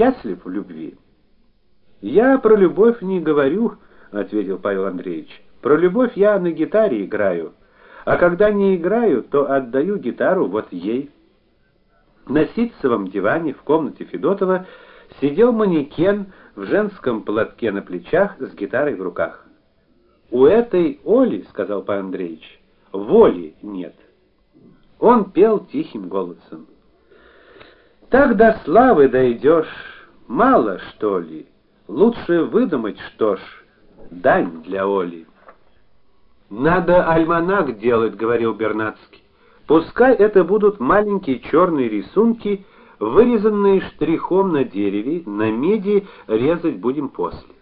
счастлив в любви. Я про любовь не говорю, ответил Павел Андреевич. Про любовь я на гитаре играю, а когда не играю, то отдаю гитару вот ей. На ситцевом диване в комнате Федотова сидел манекен в женском платке на плечах с гитарой в руках. У этой Оли, сказал Павел Андреевич, воли нет. Он пел тихим голосом. Так до славы дойдешь, мало что ли? Лучше выдумать, что ж, дань для Оли. Надо альманах делать, говорил Бернацкий. Пускай это будут маленькие черные рисунки, вырезанные штрихом на дереве, на меди резать будем после.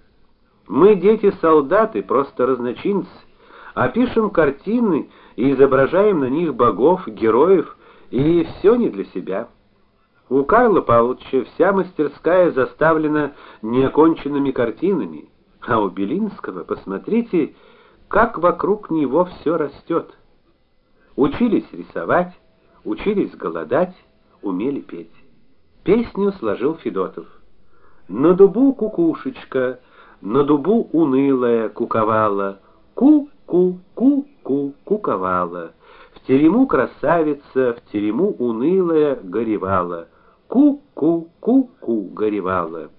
Мы дети-солдаты, просто разночинцы, а пишем картины и изображаем на них богов, героев, и все не для себя. У Карла Павловича вся мастерская заставлена неоконченными картинами, а у Белинского, посмотрите, как вокруг него все растет. Учились рисовать, учились голодать, умели петь. Песню сложил Федотов. На дубу кукушечка, на дубу унылая куковала, ку-ку-ку-ку куковала. В терему красавица, в терему унылая горевала, ку-ку-ку-ку горевала.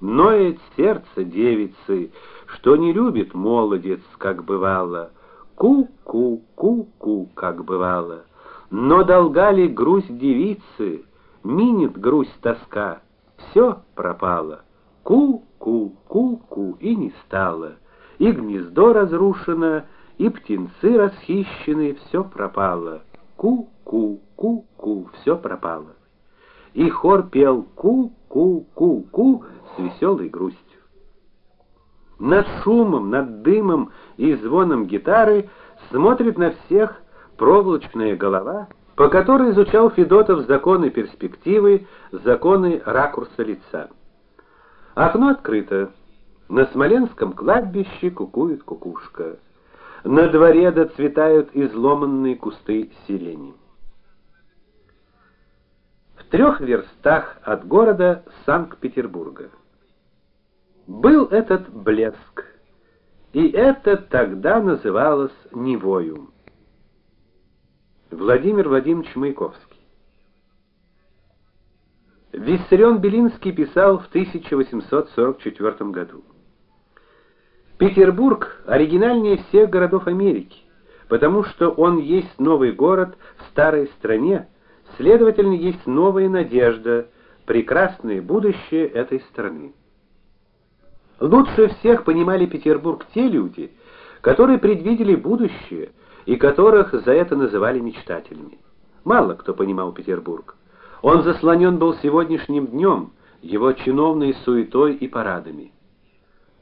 Ноет сердце девицы, что не любит молодец, как бывало. Ку-ку-ку-ку, как бывало. Но долга ли грусть девицы, минит грусть тоска, все пропало. Ку-ку-ку-ку и не стало. И гнездо разрушено, и птенцы расхищены, все пропало. Ку-ку-ку-ку, все пропало. И хор пел ку-ку-ку-ку с веселой грустью. Над шумом, над дымом и звоном гитары смотрит на всех проволочная голова, по которой изучал Федотов законы перспективы, законы ракурса лица. Окно открыто. На Смоленском кладбище кукует кукушка. На дворе доцветают изломанные кусты сирени. В трех верстах от города Санкт-Петербурга. Был этот блеск, и это тогда называлось Невою. Владимир Владимирович Маяковский. Виссарион Белинский писал в 1844 году. Петербург оригинальнее всех городов Америки, потому что он есть новый город в старой стране, следовательно, есть новая надежда, прекрасное будущее этой страны. Лучше всех понимали Петербург те люди, которые предвидели будущее и которых за это называли мечтателями. Мало кто понимал Петербург. Он заслонен был сегодняшним днем, его чиновной суетой и парадами.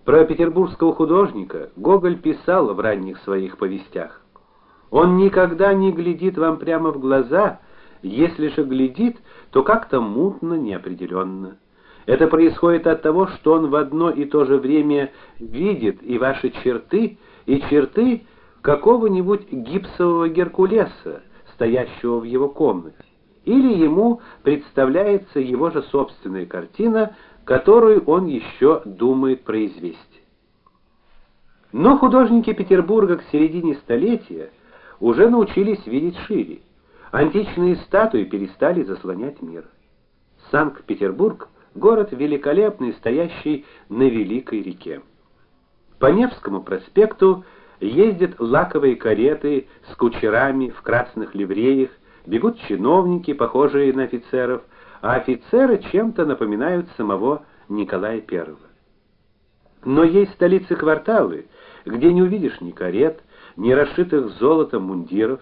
Про петербургского художника Гоголь писал в ранних своих повестях: Он никогда не глядит вам прямо в глаза, если же глядит, то как-то мутно, неопределенно. Это происходит от того, что он в одно и то же время видит и ваши черты, и черты какого-нибудь гипсового Геркулеса, стоящего в его комнате. Или ему представляется его же собственная картина, которую он еще думает произвести. Но художники Петербурга к середине столетия уже научились видеть шире. Античные статуи перестали заслонять мир. Санкт-Петербург Город великолепный, стоящий на великой реке. По Невскому проспекту ездят лаковые кареты с кучерами в красных ливреях, бегут чиновники, похожие на офицеров, а офицеры чем-то напоминают самого Николая I. Но есть столицы-кварталы, где не увидишь ни карет, ни расшитых золотом мундиров.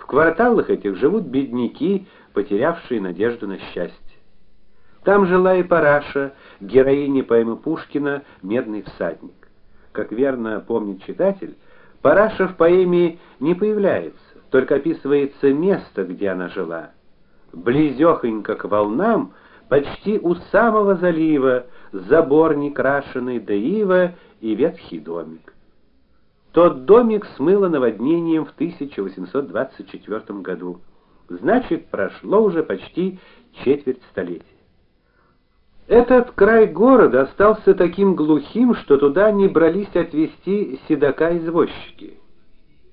В кварталах этих живут бедняки, потерявшие надежду на счастье. Там жила и Параша, героиня поэмы Пушкина Медный всадник. Как верно помнит читатель, Параша в поэме не появляется, только описывается место, где она жила. Близёхонько к волнам, почти у самого залива, забор некрашенный да ива и ветхий домик. Тот домик смыло наводнением в 1824 году. Значит, прошло уже почти четверть столетия. Этот край города остался таким глухим, что туда не брались отвезти седока извозчики.